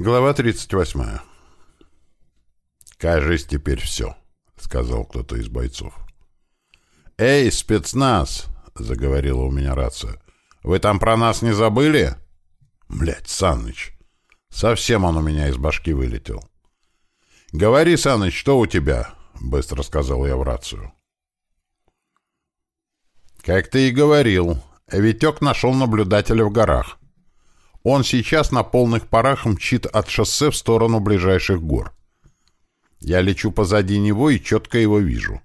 Глава 38. «Кажись, теперь все», — сказал кто-то из бойцов. «Эй, спецназ!» — заговорила у меня рация. «Вы там про нас не забыли?» «Блядь, Саныч! Совсем он у меня из башки вылетел». «Говори, Саныч, что у тебя?» — быстро сказал я в рацию. «Как ты и говорил, Витек нашел наблюдателя в горах. Он сейчас на полных парах мчит от шоссе в сторону ближайших гор. Я лечу позади него и четко его вижу.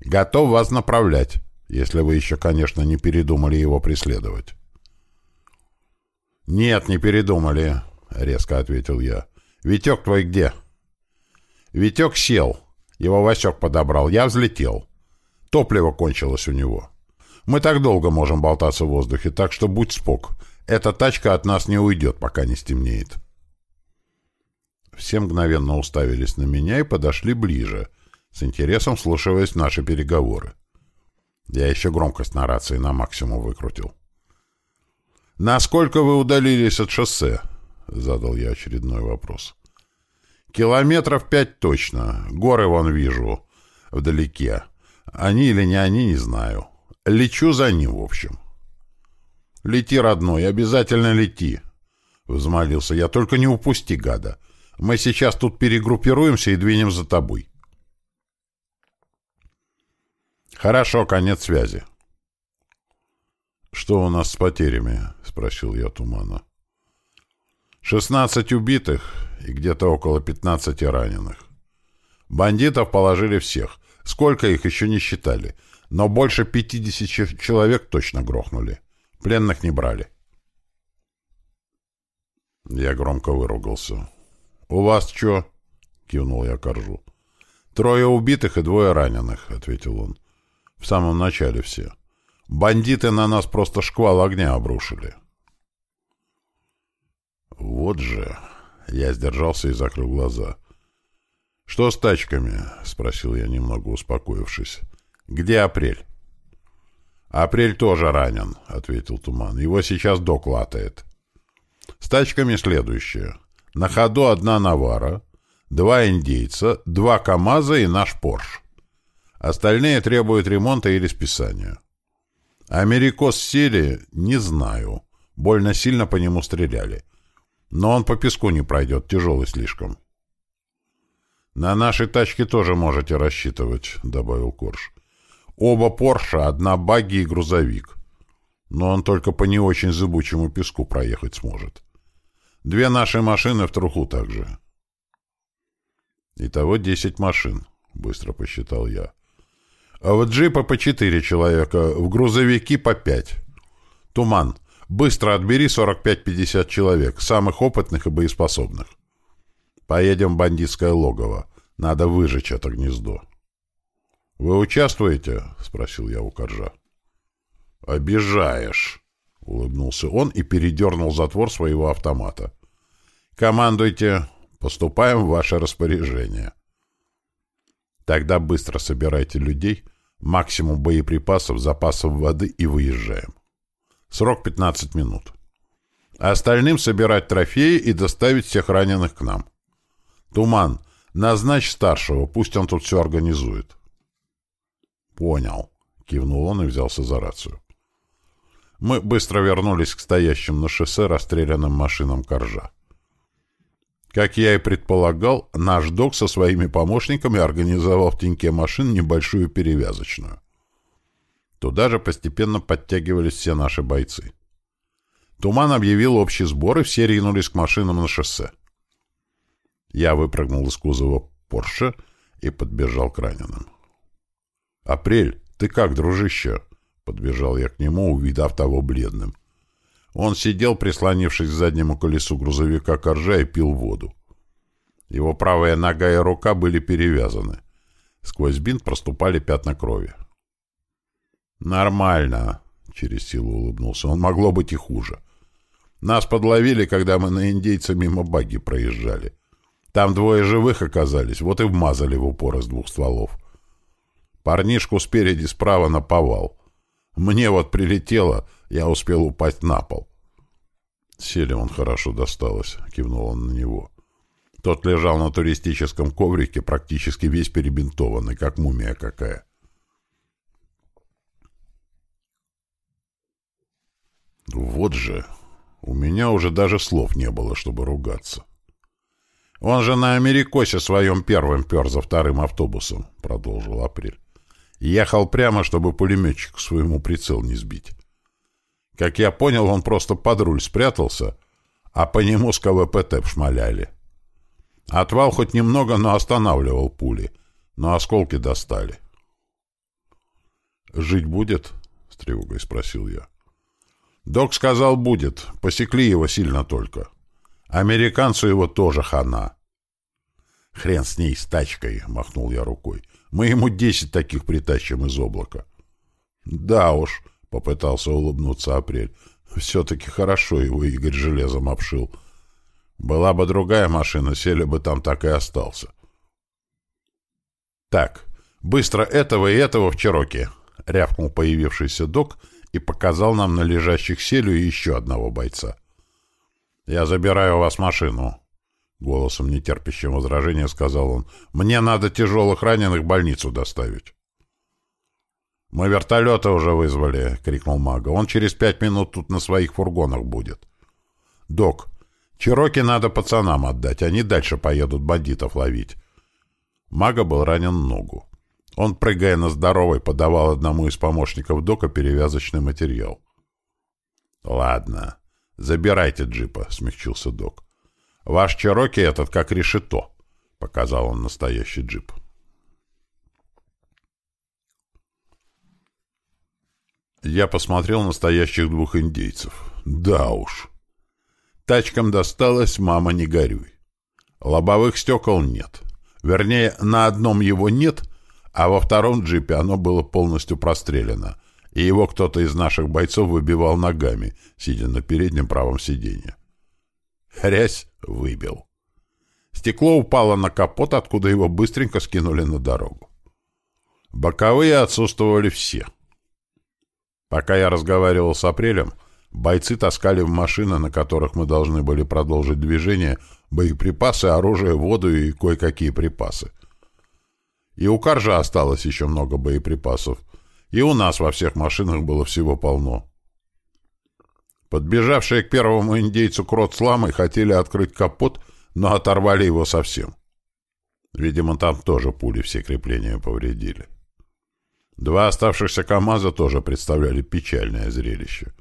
Готов вас направлять, если вы еще, конечно, не передумали его преследовать. «Нет, не передумали», — резко ответил я. «Витек твой где?» «Витек сел. Его Васек подобрал. Я взлетел. Топливо кончилось у него. Мы так долго можем болтаться в воздухе, так что будь спок. Эта тачка от нас не уйдет, пока не стемнеет. Все мгновенно уставились на меня и подошли ближе, с интересом слушаясь наши переговоры. Я еще громкость на рации на максимум выкрутил. «Насколько вы удалились от шоссе?» — задал я очередной вопрос. «Километров пять точно. Горы вон вижу. Вдалеке. Они или не они, не знаю. Лечу за ним, в общем». «Лети, родной, обязательно лети!» — взмолился я. «Только не упусти, гада. Мы сейчас тут перегруппируемся и двинем за тобой». «Хорошо, конец связи». «Что у нас с потерями?» — спросил я Тумана. «Шестнадцать убитых и где-то около пятнадцати раненых. Бандитов положили всех. Сколько их еще не считали, но больше пятидесяти человек точно грохнули». Пленных не брали. Я громко выругался. «У вас что?» — кивнул я Коржу. «Трое убитых и двое раненых», — ответил он. «В самом начале все. Бандиты на нас просто шквал огня обрушили». «Вот же...» — я сдержался и закрыл глаза. «Что с тачками?» — спросил я, немного успокоившись. «Где апрель?» «Апрель тоже ранен», — ответил Туман. «Его сейчас док латает». «С тачками следующее. На ходу одна Навара, два индейца, два КАМАЗа и наш Порш. Остальные требуют ремонта или списания. Америкос сели, не знаю. Больно сильно по нему стреляли. Но он по песку не пройдет, тяжелый слишком». «На нашей тачке тоже можете рассчитывать», — добавил Корж. Оба Порша, одна багги и грузовик. Но он только по не очень зыбучему песку проехать сможет. Две наши машины в труху также. Итого десять машин, быстро посчитал я. А в джипа по четыре человека, в грузовики по пять. Туман, быстро отбери 45-50 человек, самых опытных и боеспособных. Поедем в бандитское логово. Надо выжечь это гнездо. «Вы участвуете?» — спросил я у Коржа. «Обижаешь!» — улыбнулся он и передернул затвор своего автомата. «Командуйте! Поступаем в ваше распоряжение!» «Тогда быстро собирайте людей, максимум боеприпасов, запасов воды и выезжаем. Срок 15 минут. Остальным собирать трофеи и доставить всех раненых к нам. Туман, назначь старшего, пусть он тут все организует». «Понял», — кивнул он и взялся за рацию. Мы быстро вернулись к стоящим на шоссе расстрелянным машинам Коржа. Как я и предполагал, наш док со своими помощниками организовал в теньке машин небольшую перевязочную. Туда же постепенно подтягивались все наши бойцы. Туман объявил общий сбор, и все ринулись к машинам на шоссе. Я выпрыгнул из кузова Порше и подбежал к раненым. «Апрель, ты как, дружище?» Подбежал я к нему, увидав того бледным. Он сидел, прислонившись к заднему колесу грузовика коржа и пил воду. Его правая нога и рука были перевязаны. Сквозь бинт проступали пятна крови. «Нормально», — через силу улыбнулся. «Он могло быть и хуже. Нас подловили, когда мы на индейца мимо багги проезжали. Там двое живых оказались, вот и вмазали в упор из двух стволов. Парнишку спереди справа наповал. Мне вот прилетело, я успел упасть на пол. Сели он хорошо досталось, кивнул он на него. Тот лежал на туристическом коврике, практически весь перебинтованный, как мумия какая. Вот же, у меня уже даже слов не было, чтобы ругаться. Он же на Америкосе своем первым пер за вторым автобусом, продолжил Апрель. Ехал прямо, чтобы пулеметчик своему прицел не сбить. Как я понял, он просто под руль спрятался, а по нему с КВПТ шмаляли. Отвал хоть немного, но останавливал пули, но осколки достали. «Жить будет?» — с тревогой спросил я. Док сказал, будет. Посекли его сильно только. Американцу его тоже хана. Хрен с ней, с тачкой, махнул я рукой. Мы ему десять таких притащим из облака. Да уж, попытался улыбнуться Апрель. Все-таки хорошо его Игорь железом обшил. Была бы другая машина, сели бы там так и остался. Так, быстро этого и этого в Чироке, рявкнул появившийся док — и показал нам на лежащих селю еще одного бойца. «Я забираю у вас машину», — голосом нетерпящим возражения сказал он. «Мне надо тяжелых раненых в больницу доставить». «Мы вертолеты уже вызвали», — крикнул Мага. «Он через пять минут тут на своих фургонах будет». «Док, Чироки надо пацанам отдать, они дальше поедут бандитов ловить». Мага был ранен в ногу. Он, прыгая на здоровой, подавал одному из помощников Дока перевязочный материал. «Ладно, забирайте джипа», — смягчился Док. «Ваш Чероки этот как решето», — показал он настоящий джип. Я посмотрел настоящих двух индейцев. Да уж. Тачкам досталось, мама, не горюй. Лобовых стекол нет. Вернее, на одном его нет — а во втором джипе оно было полностью прострелено, и его кто-то из наших бойцов выбивал ногами, сидя на переднем правом сиденье. Хрясь выбил. Стекло упало на капот, откуда его быстренько скинули на дорогу. Боковые отсутствовали все. Пока я разговаривал с Апрелем, бойцы таскали в машины, на которых мы должны были продолжить движение, боеприпасы, оружие, воду и кое-какие припасы — и у Каржа осталось еще много боеприпасов. И у нас во всех машинах было всего полно. Подбежавшие к первому индейцу крот с ламой хотели открыть капот, но оторвали его совсем. Видимо, там тоже пули все крепления повредили. Два оставшихся КАМАЗа тоже представляли печальное зрелище.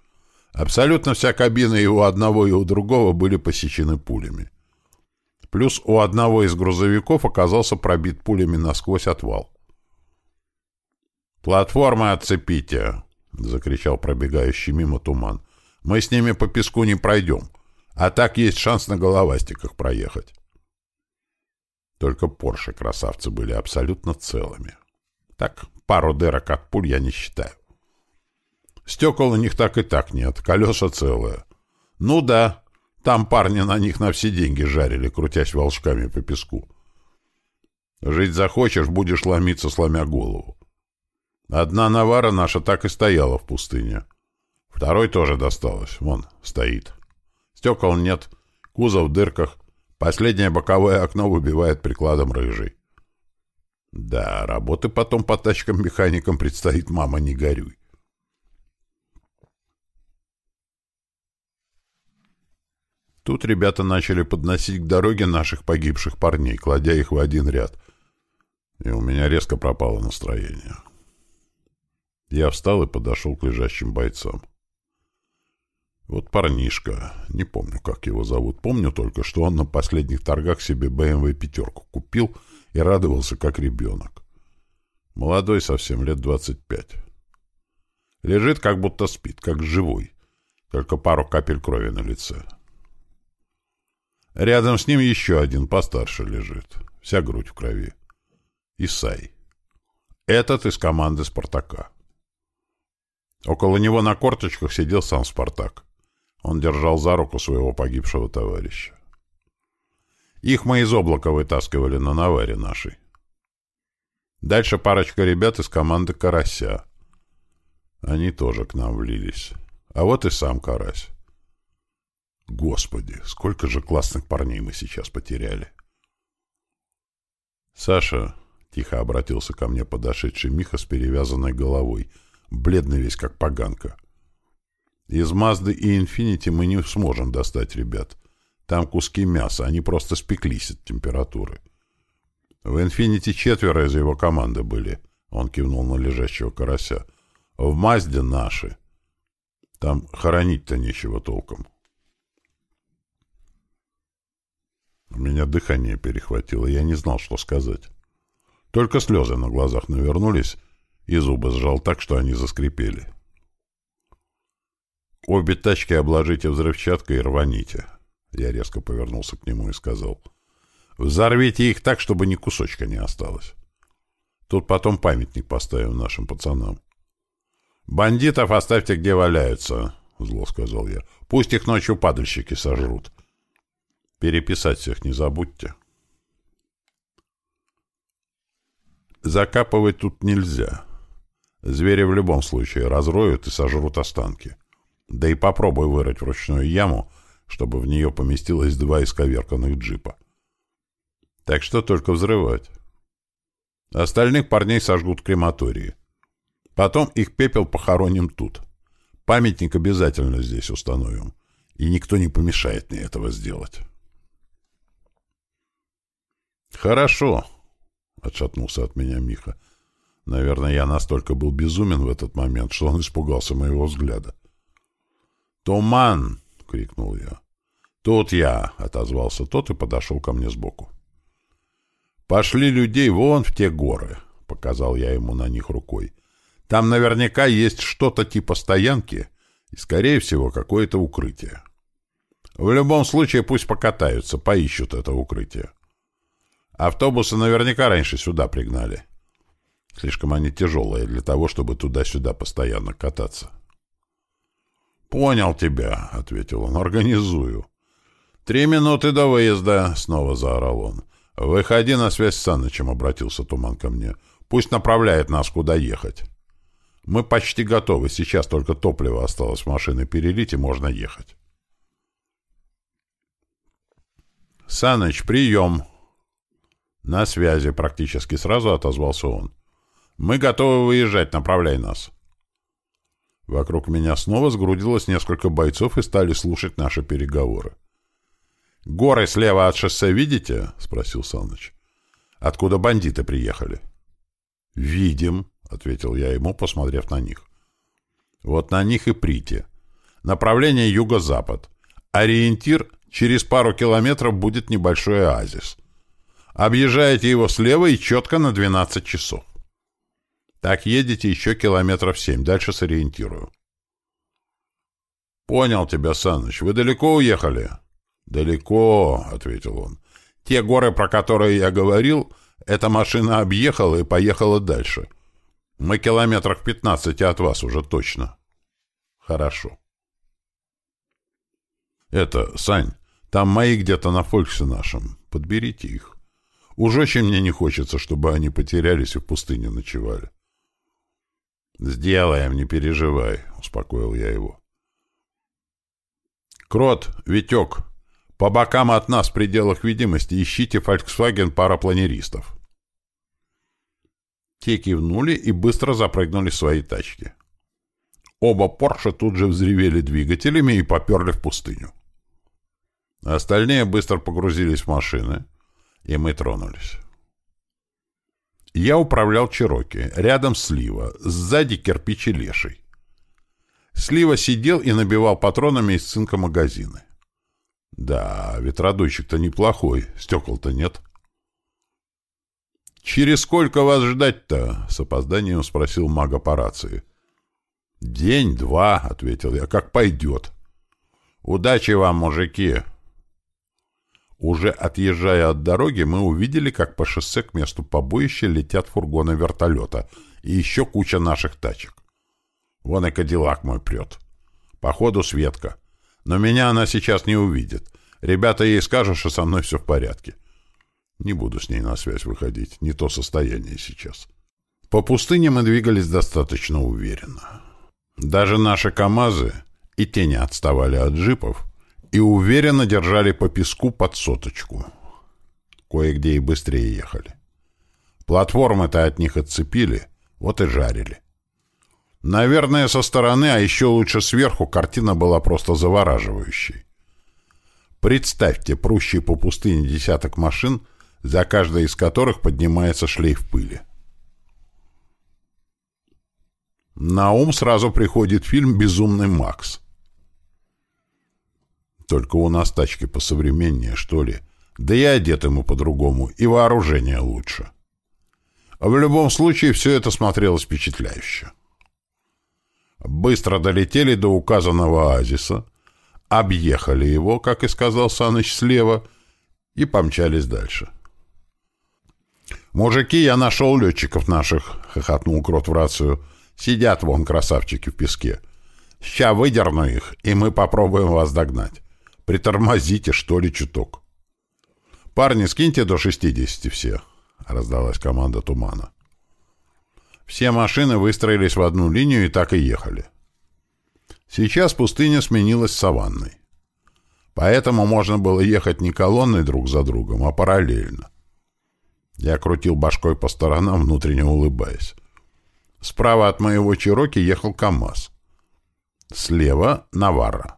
Абсолютно вся кабина и у одного, и у другого были посечены пулями. Плюс у одного из грузовиков оказался пробит пулями насквозь отвал. «Платформы отцепите!» — закричал пробегающий мимо туман. «Мы с ними по песку не пройдем, а так есть шанс на головастиках проехать». Только Порше красавцы были абсолютно целыми. Так, пару дырок от пуль я не считаю. Стекол у них так и так нет, колеса целые. Ну да, там парни на них на все деньги жарили, крутясь волшками по песку. Жить захочешь, будешь ломиться, сломя голову. Одна навара наша так и стояла в пустыне. Второй тоже досталось. Вон, стоит. Стекол нет, кузов в дырках. Последнее боковое окно выбивает прикладом рыжий. Да, работы потом по тачкам-механикам предстоит, мама, не горюй. Тут ребята начали подносить к дороге наших погибших парней, кладя их в один ряд. И у меня резко пропало настроение. Я встал и подошел к лежащим бойцам. Вот парнишка, не помню, как его зовут, помню только, что он на последних торгах себе BMW пятерку купил и радовался, как ребенок. Молодой совсем, лет двадцать пять. Лежит, как будто спит, как живой, только пару капель крови на лице. Рядом с ним еще один постарше лежит. Вся грудь в крови. Исай. Этот из команды «Спартака». Около него на корточках сидел сам «Спартак». Он держал за руку своего погибшего товарища. Их мы из облака вытаскивали на наваре нашей. Дальше парочка ребят из команды «Карася». Они тоже к нам влились. А вот и сам Карась. Господи, сколько же классных парней мы сейчас потеряли. Саша, тихо обратился ко мне подошедший Миха с перевязанной головой, бледный весь как поганка. Из Мазды и Инфинити мы не сможем достать ребят. Там куски мяса, они просто спеклись от температуры. В Инфинити четверо из его команды были. Он кивнул на лежащего карася. В Мазде наши. Там хоронить-то нечего толком. У меня дыхание перехватило, я не знал, что сказать. Только слезы на глазах навернулись, и зубы сжал так, что они заскрипели. «Обе тачки обложите взрывчаткой и рваните». Я резко повернулся к нему и сказал. «Взорвите их так, чтобы ни кусочка не осталось. Тут потом памятник поставим нашим пацанам». «Бандитов оставьте, где валяются», — зло сказал я. «Пусть их ночью падальщики сожрут. Переписать всех не забудьте». Закапывать тут нельзя. Звери в любом случае разроют и сожрут останки. Да и попробуй вырыть вручную яму, чтобы в нее поместилось два исковерканных джипа. Так что только взрывать. Остальных парней сожгут в крематории. Потом их пепел похороним тут. Памятник обязательно здесь установим. И никто не помешает мне этого сделать. «Хорошо», — отшатнулся от меня Миха. Наверное, я настолько был безумен в этот момент, что он испугался моего взгляда. «Туман!» — крикнул я. «Тут я!» — отозвался тот и подошел ко мне сбоку. «Пошли людей вон в те горы!» — показал я ему на них рукой. «Там наверняка есть что-то типа стоянки и, скорее всего, какое-то укрытие. В любом случае пусть покатаются, поищут это укрытие. Автобусы наверняка раньше сюда пригнали. Слишком они тяжелые для того, чтобы туда-сюда постоянно кататься». «Понял тебя», — ответил он. «Организую». «Три минуты до выезда», — снова заорал он. «Выходи на связь с Санычем», — обратился Туман ко мне. «Пусть направляет нас, куда ехать». «Мы почти готовы. Сейчас только топливо осталось в машины перелить, и можно ехать». «Саныч, прием!» «На связи», — практически сразу отозвался он. «Мы готовы выезжать. Направляй нас». Вокруг меня снова сгрудилось несколько бойцов и стали слушать наши переговоры. «Горы слева от шоссе видите?» — спросил Саныч. «Откуда бандиты приехали?» «Видим», — ответил я ему, посмотрев на них. «Вот на них и прите. Направление юго-запад. Ориентир — через пару километров будет небольшой оазис. Объезжаете его слева и четко на 12 часов. Так едете еще километров семь, дальше сориентирую. Понял тебя, Саныч. Вы далеко уехали? Далеко, ответил он. Те горы, про которые я говорил, эта машина объехала и поехала дальше. Мы километрах пятнадцати от вас уже точно. Хорошо. Это, Сань, там мои где-то на фольксе нашем. Подберите их. Уж очень мне не хочется, чтобы они потерялись и в пустыне ночевали. «Сделаем, не переживай», — успокоил я его. «Крот, Витек, по бокам от нас в пределах видимости ищите Volkswagen парапланеристов». Те кивнули и быстро запрыгнули в свои тачки. Оба Порше тут же взревели двигателями и поперли в пустыню. Остальные быстро погрузились в машины, и мы тронулись. Я управлял Чироки. Рядом Слива. Сзади кирпичи леший. Слива сидел и набивал патронами из цинка магазины. Да, ветродуйщик-то неплохой. Стекол-то нет. «Через сколько вас ждать-то?» — с опозданием спросил мага по рации. «День-два», — ответил я, — «как пойдет». «Удачи вам, мужики!» Уже отъезжая от дороги, мы увидели, как по шоссе к месту побоища летят фургоны вертолета и еще куча наших тачек. Вон и кадиллак мой прет. Походу, Светка. Но меня она сейчас не увидит. Ребята ей скажут, что со мной все в порядке. Не буду с ней на связь выходить. Не то состояние сейчас. По пустыне мы двигались достаточно уверенно. Даже наши КАМАЗы и те не отставали от джипов, и уверенно держали по песку под соточку. Кое-где и быстрее ехали. Платформы-то от них отцепили, вот и жарили. Наверное, со стороны, а еще лучше сверху, картина была просто завораживающей. Представьте прущий по пустыне десяток машин, за каждой из которых поднимается шлейф пыли. На ум сразу приходит фильм «Безумный Макс». Только у нас тачки посовременнее, что ли. Да и одеты мы по-другому, и вооружение лучше. А в любом случае все это смотрелось впечатляюще. Быстро долетели до указанного оазиса, объехали его, как и сказал Саныч, слева, и помчались дальше. «Мужики, я нашел летчиков наших», — хохотнул Крот в рацию, — Сидят вон красавчики в песке. Ща выдерну их, и мы попробуем вас догнать. Притормозите, что ли, чуток. Парни, скиньте до 60 все, — раздалась команда тумана. Все машины выстроились в одну линию и так и ехали. Сейчас пустыня сменилась саванной. Поэтому можно было ехать не колонной друг за другом, а параллельно. Я крутил башкой по сторонам, внутренне улыбаясь. Справа от моего Чироки ехал КамАЗ. Слева — Наварра.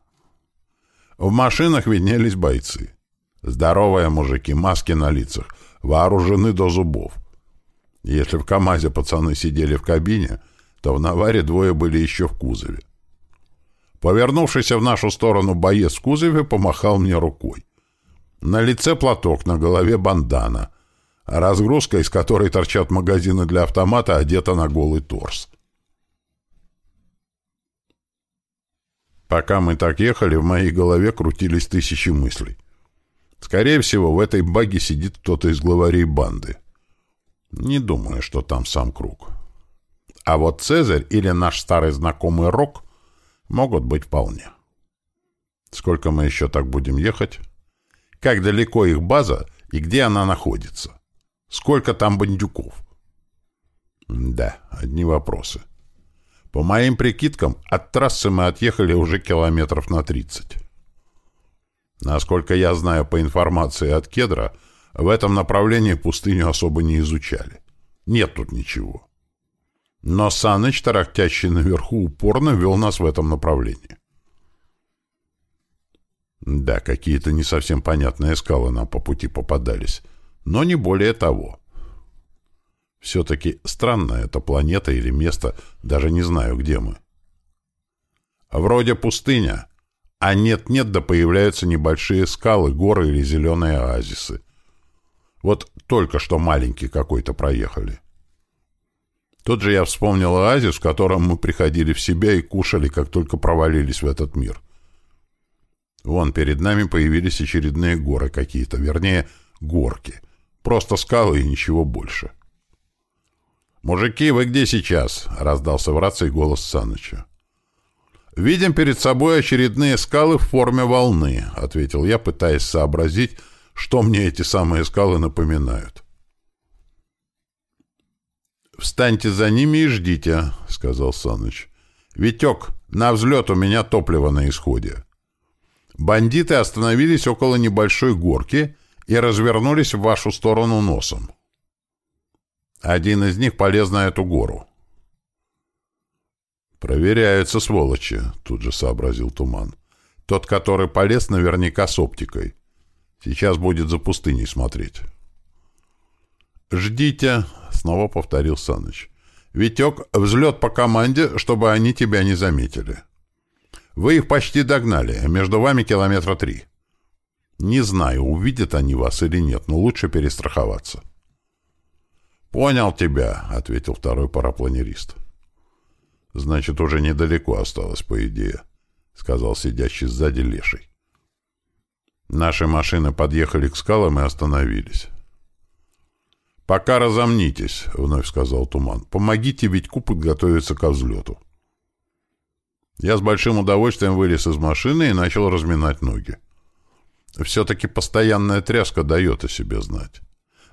В машинах виднелись бойцы. Здоровые мужики, маски на лицах, вооружены до зубов. Если в КамАЗе пацаны сидели в кабине, то в Наваре двое были еще в кузове. Повернувшийся в нашу сторону боец в кузове помахал мне рукой. На лице платок, на голове бандана — разгрузка, из которой торчат магазины для автомата, одета на голый торс. Пока мы так ехали, в моей голове крутились тысячи мыслей. Скорее всего, в этой баге сидит кто-то из главарей банды. Не думаю, что там сам круг. А вот Цезарь или наш старый знакомый Рок могут быть вполне. Сколько мы еще так будем ехать? Как далеко их база и где она находится? Сколько там бандюков? Да, одни вопросы. По моим прикидкам, от трассы мы отъехали уже километров на 30. Насколько я знаю по информации от Кедра, в этом направлении пустыню особо не изучали. Нет тут ничего. Но Саныч, тарахтящий наверху, упорно вел нас в этом направлении. Да, какие-то не совсем понятные скалы нам по пути попадались — но не более того. Все-таки странная эта планета или место, даже не знаю, где мы. Вроде пустыня, а нет-нет, да появляются небольшие скалы, горы или зеленые оазисы. Вот только что маленький какой-то проехали. Тут же я вспомнил оазис, в котором мы приходили в себя и кушали, как только провалились в этот мир. Вон перед нами появились очередные горы какие-то, вернее, горки — Просто скалы и ничего больше. «Мужики, вы где сейчас?» — раздался в рации голос Саныча. «Видим перед собой очередные скалы в форме волны», — ответил я, пытаясь сообразить, что мне эти самые скалы напоминают. «Встаньте за ними и ждите», — сказал Саныч. «Витек, на взлет у меня топливо на исходе». Бандиты остановились около небольшой горки и развернулись в вашу сторону носом. Один из них полез на эту гору. «Проверяются, сволочи», — тут же сообразил Туман. «Тот, который полез, наверняка с оптикой. Сейчас будет за пустыней смотреть». «Ждите», — снова повторил Саныч. «Витек, взлет по команде, чтобы они тебя не заметили. Вы их почти догнали, между вами километра три». Не знаю, увидят они вас или нет, но лучше перестраховаться. «Понял тебя», — ответил второй парапланерист. «Значит, уже недалеко осталось, по идее», — сказал сидящий сзади леший. Наши машины подъехали к скалам и остановились. «Пока разомнитесь», — вновь сказал Туман. «Помогите Витьку подготовиться ко взлету». Я с большим удовольствием вылез из машины и начал разминать ноги. Все-таки постоянная тряска дает о себе знать.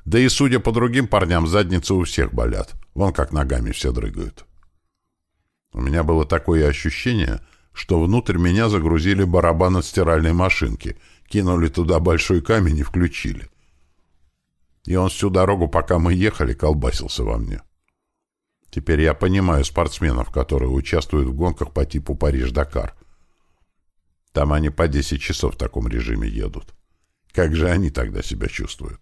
Да и, судя по другим парням, задницы у всех болят. Вон как ногами все дрыгают. У меня было такое ощущение, что внутрь меня загрузили барабан от стиральной машинки, кинули туда большой камень и включили. И он всю дорогу, пока мы ехали, колбасился во мне. Теперь я понимаю спортсменов, которые участвуют в гонках по типу Париж-Дакар. Там они по 10 часов в таком режиме едут. Как же они тогда себя чувствуют?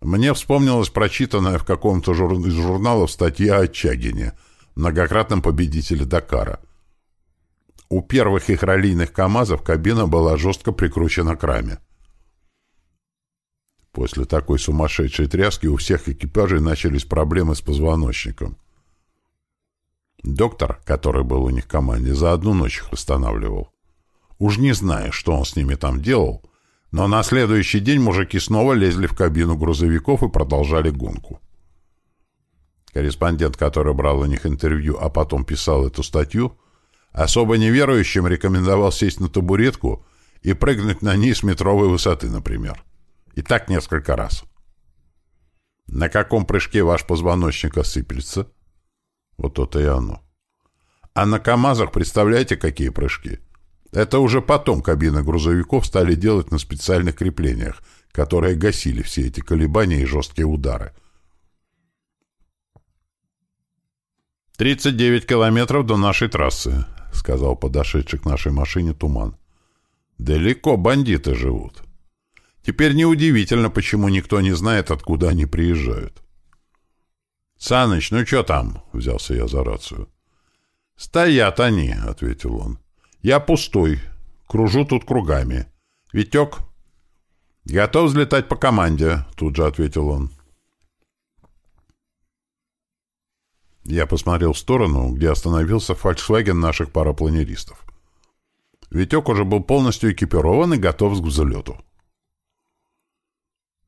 Мне вспомнилась прочитанная в каком-то жур... из журналов статья о Чагине, многократном победителе Дакара. У первых их раллийных КАМАЗов кабина была жестко прикручена к раме. После такой сумасшедшей тряски у всех экипажей начались проблемы с позвоночником. Доктор, который был у них в команде, за одну ночь их восстанавливал. Уж не знаю, что он с ними там делал, но на следующий день мужики снова лезли в кабину грузовиков и продолжали гонку. Корреспондент, который брал у них интервью, а потом писал эту статью, особо неверующим рекомендовал сесть на табуретку и прыгнуть на ней с метровой высоты, например. И так несколько раз. На каком прыжке ваш позвоночник осыплется? Вот то-то и оно. А на КАМАЗах представляете, какие прыжки? Это уже потом кабины грузовиков стали делать на специальных креплениях, которые гасили все эти колебания и жесткие удары. 39 километров до нашей трассы», — сказал подошедший к нашей машине Туман. «Далеко бандиты живут. Теперь неудивительно, почему никто не знает, откуда они приезжают». «Саныч, ну что там?» — взялся я за рацию. «Стоят они», — ответил он. Я пустой. Кружу тут кругами. Витек? Готов взлетать по команде, тут же ответил он. Я посмотрел в сторону, где остановился фольксваген наших парапланеристов. Витек уже был полностью экипирован и готов к взлету.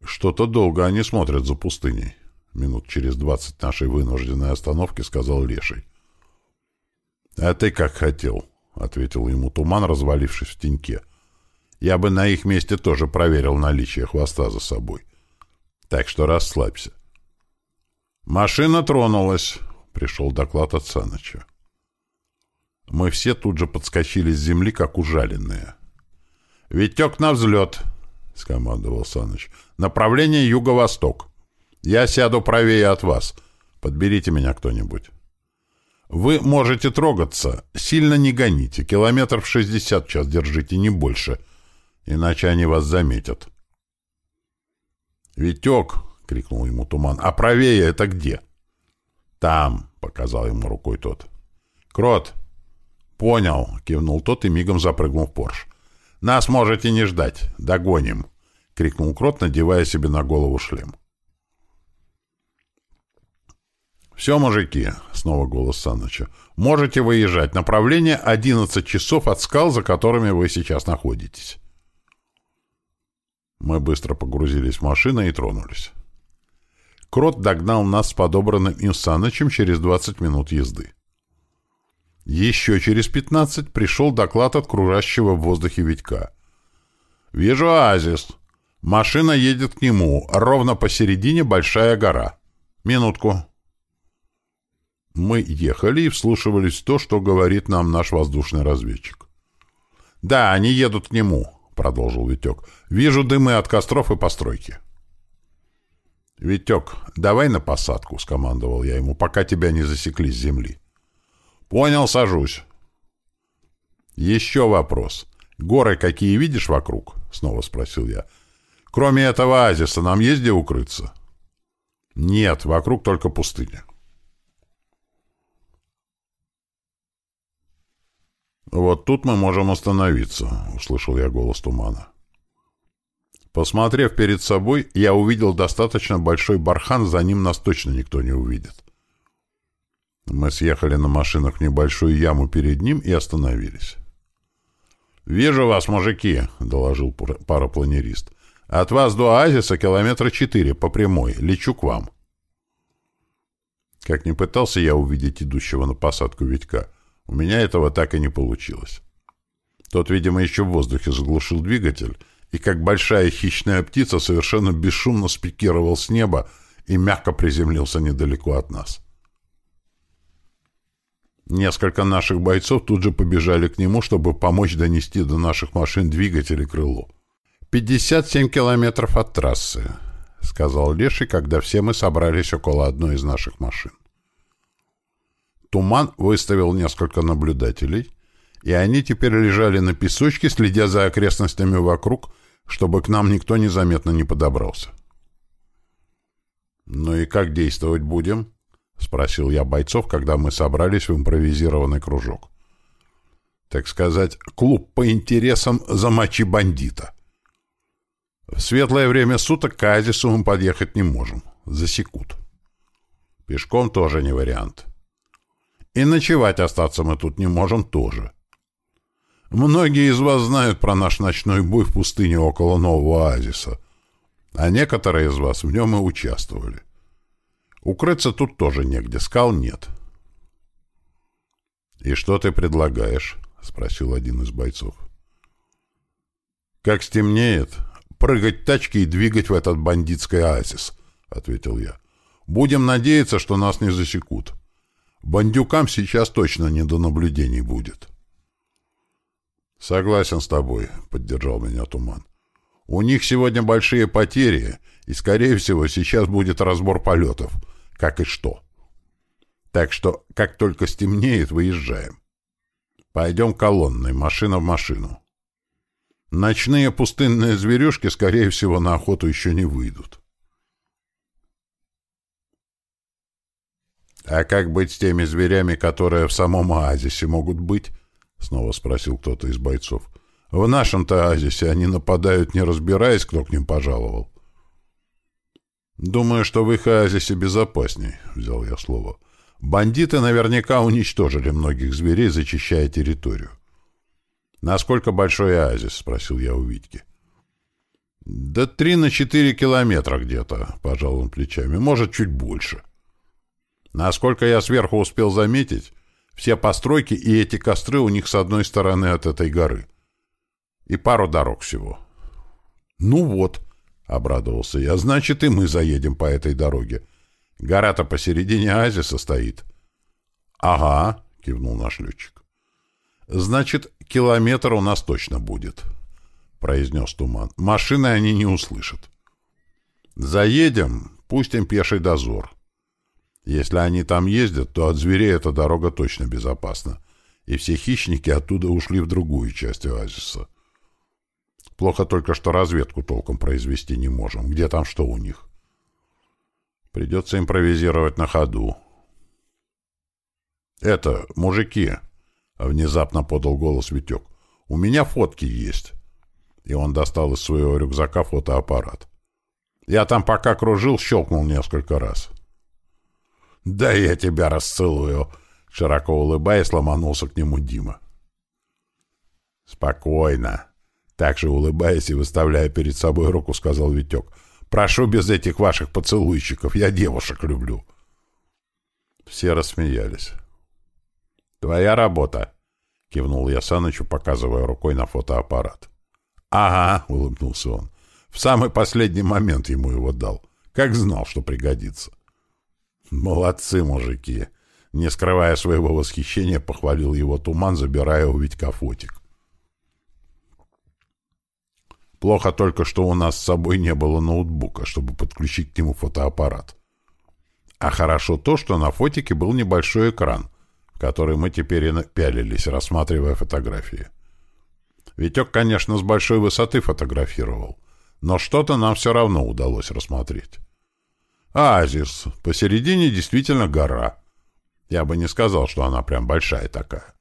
Что-то долго они смотрят за пустыней. Минут через двадцать нашей вынужденной остановки сказал Леший. — А ты как хотел? —— ответил ему туман, развалившись в теньке. «Я бы на их месте тоже проверил наличие хвоста за собой. Так что расслабься». «Машина тронулась», — пришел доклад от Саныча. Мы все тут же подскочили с земли, как ужаленные. «Витек на взлет», — скомандовал Саныч. «Направление юго-восток. Я сяду правее от вас. Подберите меня кто-нибудь». Вы можете трогаться, сильно не гоните, километров шестьдесят час держите, не больше, иначе они вас заметят. «Витек!» — крикнул ему туман. «А правее это где?» «Там!» — показал ему рукой тот. «Крот!» «Понял!» — кивнул тот и мигом запрыгнул в Порш. «Нас можете не ждать. Догоним!» — крикнул Крот, надевая себе на голову шлем. «Все, мужики!» — снова голос Саныча. «Можете выезжать. Направление 11 часов от скал, за которыми вы сейчас находитесь». Мы быстро погрузились в машину и тронулись. Крот догнал нас с подобранным им Санычем через 20 минут езды. Еще через 15 пришел доклад от кружащего в воздухе Витька. «Вижу оазис. Машина едет к нему. Ровно посередине большая гора. Минутку». Мы ехали и вслушивались в то, что говорит нам наш воздушный разведчик. «Да, они едут к нему», — продолжил Витек. «Вижу дымы от костров и постройки». «Витек, давай на посадку», — скомандовал я ему, «пока тебя не засекли с земли». «Понял, сажусь». «Еще вопрос. Горы какие видишь вокруг?» — снова спросил я. «Кроме этого оазиса нам есть где укрыться?» «Нет, вокруг только пустыня». «Вот тут мы можем остановиться», — услышал я голос тумана. Посмотрев перед собой, я увидел достаточно большой бархан, за ним нас точно никто не увидит. Мы съехали на машинах в небольшую яму перед ним и остановились. «Вижу вас, мужики», — доложил парапланерист. «От вас до оазиса километра четыре по прямой. Лечу к вам». Как ни пытался я увидеть идущего на посадку Витька, — у меня этого так и не получилось. Тот, видимо, еще в воздухе заглушил двигатель и, как большая хищная птица, совершенно бесшумно спикировал с неба и мягко приземлился недалеко от нас. Несколько наших бойцов тут же побежали к нему, чтобы помочь донести до наших машин двигатель и крыло. «57 километров от трассы», — сказал Леший, когда все мы собрались около одной из наших машин. Туман выставил несколько наблюдателей, и они теперь лежали на песочке, следя за окрестностями вокруг, чтобы к нам никто незаметно не подобрался. «Ну и как действовать будем?» — спросил я бойцов, когда мы собрались в импровизированный кружок. «Так сказать, клуб по интересам «Замочи бандита». В светлое время суток к оазису мы подъехать не можем. Засекут. Пешком тоже не вариант. И ночевать остаться мы тут не можем тоже. Многие из вас знают про наш ночной бой в пустыне около нового оазиса, а некоторые из вас в нем и участвовали. Укрыться тут тоже негде, скал нет. «И что ты предлагаешь?» — спросил один из бойцов. «Как стемнеет, прыгать тачки и двигать в этот бандитский оазис», — ответил я. «Будем надеяться, что нас не засекут». Бандюкам сейчас точно не до наблюдений будет. «Согласен с тобой», — поддержал меня Туман. «У них сегодня большие потери, и, скорее всего, сейчас будет разбор полетов, как и что. Так что, как только стемнеет, выезжаем. Пойдем колонной, машина в машину. Ночные пустынные зверюшки, скорее всего, на охоту еще не выйдут. «А как быть с теми зверями, которые в самом оазисе могут быть?» — снова спросил кто-то из бойцов. «В нашем-то оазисе они нападают, не разбираясь, кто к ним пожаловал». «Думаю, что в их оазисе безопасней», — взял я слово. «Бандиты наверняка уничтожили многих зверей, зачищая территорию». «Насколько большой оазис?» — спросил я у Витьки. «Да три на четыре километра где-то», — пожал он плечами. «Может, чуть больше». Насколько я сверху успел заметить, все постройки и эти костры у них с одной стороны от этой горы. И пару дорог всего. «Ну вот», — обрадовался я, — «значит, и мы заедем по этой дороге. Гора-то посередине оазиса стоит». «Ага», — кивнул наш летчик. «Значит, километр у нас точно будет», — произнес Туман. «Машины они не услышат». «Заедем, пустим пеший дозор». Если они там ездят, то от зверей эта дорога точно безопасна, и все хищники оттуда ушли в другую часть оазиса. Плохо только, что разведку толком произвести не можем. Где там что у них? Придется импровизировать на ходу. «Это, мужики!» — внезапно подал голос Витек. «У меня фотки есть». И он достал из своего рюкзака фотоаппарат. Я там пока кружил, щелкнул несколько раз. «Да я тебя расцелую!» Широко улыбаясь, ломанулся к нему Дима. «Спокойно!» Так же улыбаясь и выставляя перед собой руку, сказал Витек. «Прошу без этих ваших поцелуйчиков, я девушек люблю!» Все рассмеялись. «Твоя работа!» — кивнул я Санычу, показывая рукой на фотоаппарат. «Ага!» — улыбнулся он. «В самый последний момент ему его дал. Как знал, что пригодится!» «Молодцы, мужики!» Не скрывая своего восхищения, похвалил его туман, забирая у Витька фотик. Плохо только, что у нас с собой не было ноутбука, чтобы подключить к нему фотоаппарат. А хорошо то, что на фотике был небольшой экран, в который мы теперь и пялились, рассматривая фотографии. Витек, конечно, с большой высоты фотографировал, но что-то нам все равно удалось рассмотреть. Оазис. Посередине действительно гора. Я бы не сказал, что она прям большая такая.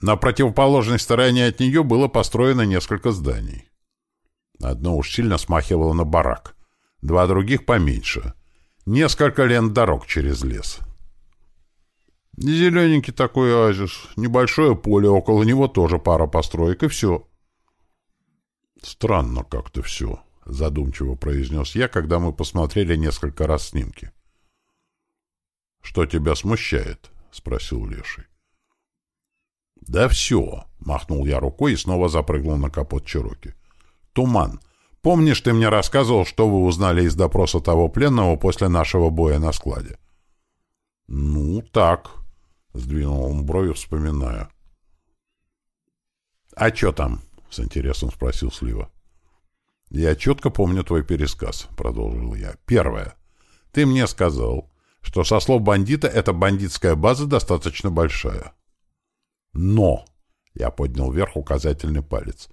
На противоположной стороне от нее было построено несколько зданий. Одно уж сильно смахивало на барак. Два других поменьше. Несколько лент дорог через лес. Зелененький такой оазис. Небольшое поле, около него тоже пара построек, и все. Странно как-то все. — задумчиво произнес я, когда мы посмотрели несколько раз снимки. «Что тебя смущает?» — спросил Леший. «Да все!» — махнул я рукой и снова запрыгнул на капот Чироки. «Туман, помнишь, ты мне рассказывал, что вы узнали из допроса того пленного после нашего боя на складе?» «Ну, так», — Сдвинул он брови, вспоминая. «А чё там?» — с интересом спросил Слива. «Я четко помню твой пересказ», — продолжил я. «Первое. Ты мне сказал, что со слов бандита эта бандитская база достаточно большая. Но, я поднял вверх указательный палец,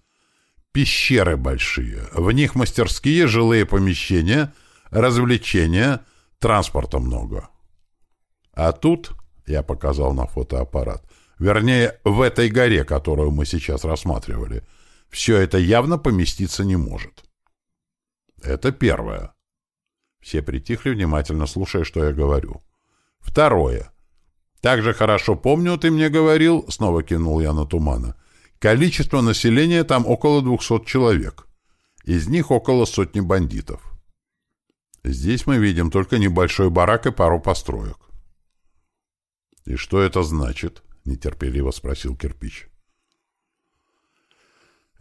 пещеры большие, в них мастерские, жилые помещения, развлечения, транспорта много. А тут, я показал на фотоаппарат, вернее, в этой горе, которую мы сейчас рассматривали, все это явно поместиться не может. Это первое. Все притихли, внимательно слушая, что я говорю. Второе. Также хорошо помню, ты мне говорил, снова кинул я на тумана, количество населения там около двухсот человек. Из них около сотни бандитов. Здесь мы видим только небольшой барак и пару построек. «И что это значит?» — нетерпеливо спросил кирпич.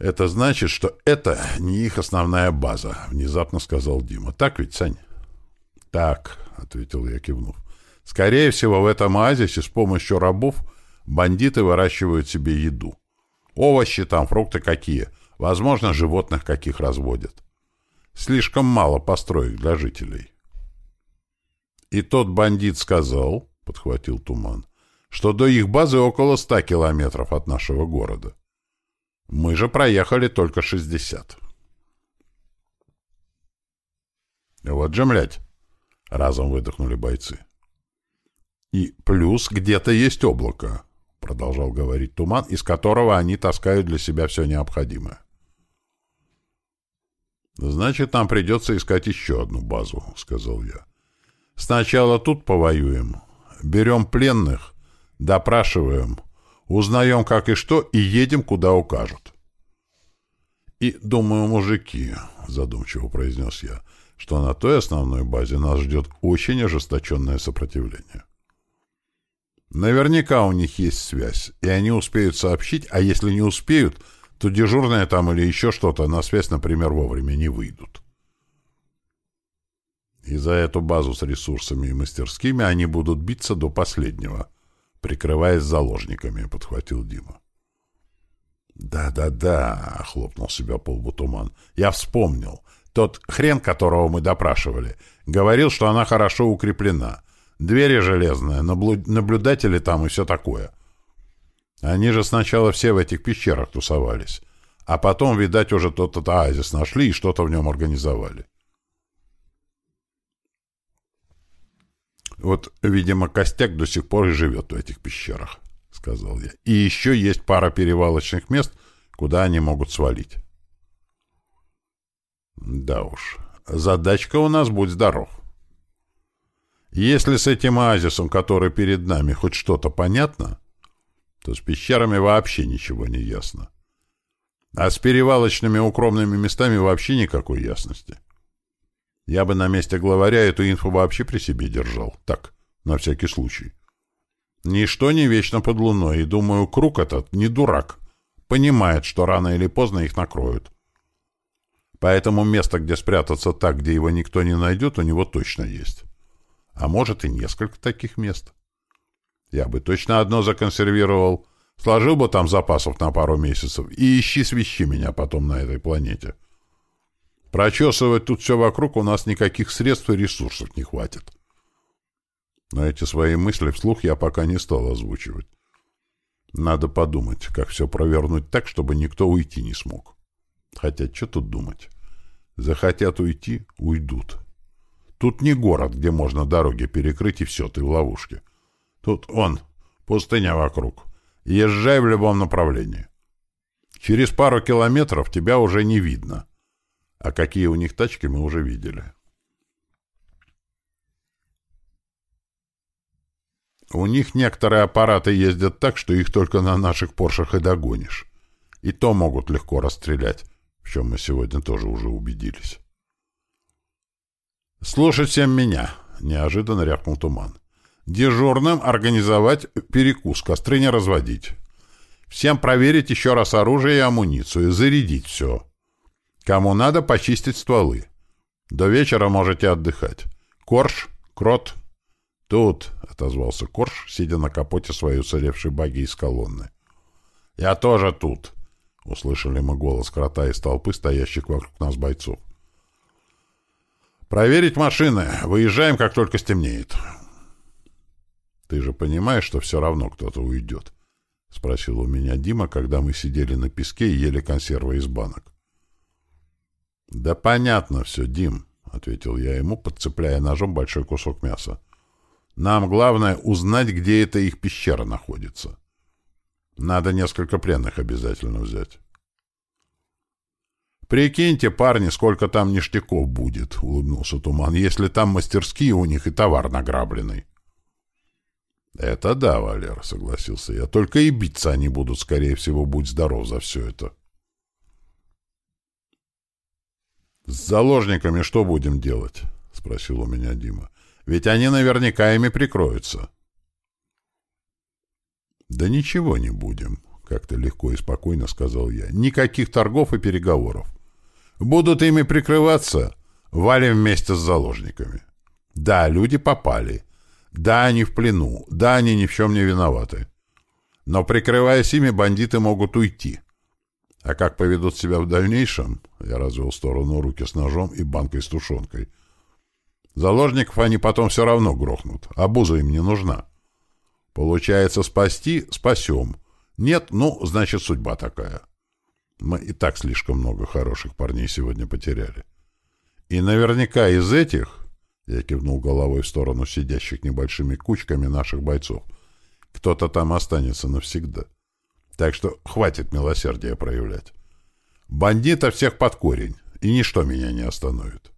«Это значит, что это не их основная база», — внезапно сказал Дима. «Так ведь, Сань?» «Так», — ответил я, кивнув. «Скорее всего, в этом оазисе с помощью рабов бандиты выращивают себе еду. Овощи там, фрукты какие. Возможно, животных каких разводят. Слишком мало построек для жителей». «И тот бандит сказал», — подхватил Туман, «что до их базы около ста километров от нашего города. Мы же проехали только шестьдесят». «Вот же, млядь!» Разом выдохнули бойцы. «И плюс где-то есть облако», — продолжал говорить Туман, из которого они таскают для себя все необходимое. «Значит, нам придется искать еще одну базу», — сказал я. «Сначала тут повоюем, берем пленных, допрашиваем, узнаем как и что и едем, куда укажут». «И, думаю, мужики», — задумчиво произнес я, — что на той основной базе нас ждет очень ожесточенное сопротивление. Наверняка у них есть связь, и они успеют сообщить, а если не успеют, то дежурные там или еще что-то на связь, например, вовремя не выйдут. И за эту базу с ресурсами и мастерскими они будут биться до последнего, прикрываясь заложниками, — подхватил Дима. «Да-да-да», — хлопнул себя полбутуман, — «я вспомнил. Тот хрен, которого мы допрашивали, говорил, что она хорошо укреплена. Двери железные, наблюдатели там и все такое. Они же сначала все в этих пещерах тусовались. А потом, видать, уже тот тот оазис нашли и что-то в нем организовали. Вот, видимо, костяк до сих пор и живет в этих пещерах, — сказал я. И еще есть пара перевалочных мест, куда они могут свалить. Да уж, задачка у нас, будь здоров. Если с этим оазисом, который перед нами, хоть что-то понятно, то с пещерами вообще ничего не ясно. А с перевалочными укромными местами вообще никакой ясности. Я бы на месте главаря эту инфу вообще при себе держал. Так, на всякий случай. Ничто не вечно под луной, и, думаю, круг этот не дурак. Понимает, что рано или поздно их накроют. Поэтому место, где спрятаться так, где его никто не найдет, у него точно есть. А может и несколько таких мест. Я бы точно одно законсервировал, сложил бы там запасов на пару месяцев и ищи свищи меня потом на этой планете. Прочесывать тут все вокруг у нас никаких средств и ресурсов не хватит. Но эти свои мысли вслух я пока не стал озвучивать. Надо подумать, как все провернуть так, чтобы никто уйти не смог. Хотя, что тут думать? Захотят уйти — уйдут. Тут не город, где можно дороги перекрыть, и все, ты в ловушке. Тут он, пустыня вокруг. Езжай в любом направлении. Через пару километров тебя уже не видно. А какие у них тачки, мы уже видели. У них некоторые аппараты ездят так, что их только на наших Поршах и догонишь. И то могут легко расстрелять в чем мы сегодня тоже уже убедились. «Слушать всем меня!» — неожиданно рявкнул Туман. «Дежурным организовать перекус, костры не разводить. Всем проверить еще раз оружие и амуницию, зарядить все. Кому надо, почистить стволы. До вечера можете отдыхать. Корж, Крот, «Тут», — отозвался Корж, сидя на капоте своей уцелевшей баги из колонны. «Я тоже тут», — услышали мы голос крота из толпы, стоящих вокруг нас бойцов. «Проверить машины. Выезжаем, как только стемнеет». «Ты же понимаешь, что все равно кто-то уйдет?» — спросил у меня Дима, когда мы сидели на песке и ели консервы из банок. «Да понятно все, Дим», — ответил я ему, подцепляя ножом большой кусок мяса. «Нам главное узнать, где эта их пещера находится. Надо несколько пленных обязательно взять». «Прикиньте, парни, сколько там ништяков будет», — улыбнулся Туман, «если там мастерские у них и товар награбленный». «Это да, Валер», — согласился я. «Только и биться они будут, скорее всего, будь здоров за все это». «С заложниками что будем делать?» — спросил у меня Дима. «Ведь они наверняка ими прикроются». «Да ничего не будем», — как-то легко и спокойно сказал я. «Никаких торгов и переговоров. Будут ими прикрываться, валим вместе с заложниками. Да, люди попали. Да, они в плену. Да, они ни в чем не виноваты. Но, прикрываясь ими, бандиты могут уйти. А как поведут себя в дальнейшем, я развел в сторону руки с ножом и банкой с тушенкой. Заложников они потом все равно грохнут, а буза им не нужна. Получается, спасти — спасем. Нет, ну, значит, судьба такая. Мы и так слишком много хороших парней сегодня потеряли. И наверняка из этих, я кивнул головой в сторону сидящих небольшими кучками наших бойцов, кто-то там останется навсегда. — так что хватит милосердия проявлять. Бандита всех под корень, и ничто меня не остановит.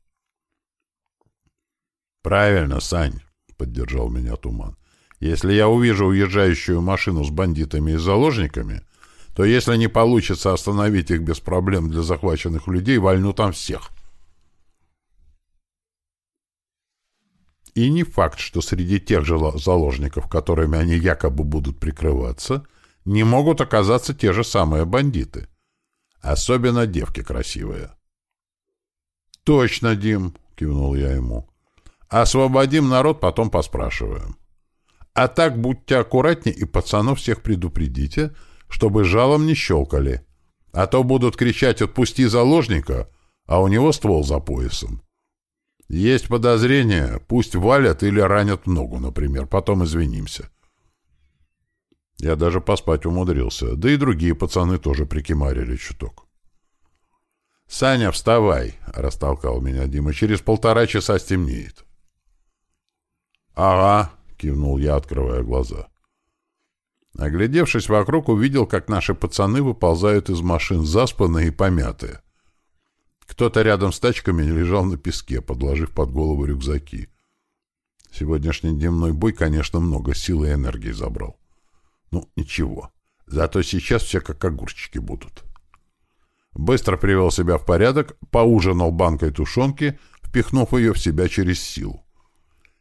«Правильно, Сань», — поддержал меня Туман. «Если я увижу уезжающую машину с бандитами и заложниками, то если не получится остановить их без проблем для захваченных людей, вольну там всех». И не факт, что среди тех же заложников, которыми они якобы будут прикрываться, не могут оказаться те же самые бандиты. Особенно девки красивые. «Точно, Дим!» — кивнул я ему. «Освободим народ, потом поспрашиваем. А так будьте аккуратнее и пацанов всех предупредите, чтобы жалом не щелкали. А то будут кричать «отпусти заложника», а у него ствол за поясом. Есть подозрение, пусть валят или ранят ногу, например, потом извинимся. Я даже поспать умудрился, да и другие пацаны тоже прикимарили чуток. «Саня, вставай!» — растолкал меня Дима. «Через полтора часа стемнеет». «Ага», — кивнул я, открывая глаза. Оглядевшись вокруг, увидел, как наши пацаны выползают из машин заспанные и помятые. Кто-то рядом с тачками лежал на песке, подложив под голову рюкзаки. Сегодняшний дневной бой, конечно, много сил и энергии забрал. Ну, ничего. Зато сейчас все как огурчики будут. Быстро привел себя в порядок, поужинал банкой тушенки, впихнув ее в себя через силу.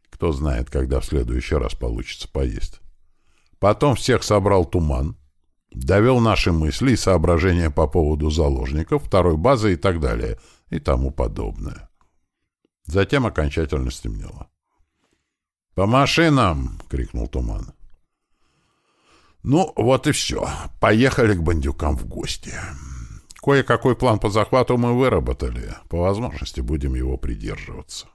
Кто знает, когда в следующий раз получится поесть. Потом всех собрал туман, довел наши мысли и соображения по поводу заложников, второй базы и так далее, и тому подобное. Затем окончательно стемнело. «По машинам!» — крикнул туман. Ну, вот и все. Поехали к бандюкам в гости. Кое-какой план по захвату мы выработали. По возможности будем его придерживаться.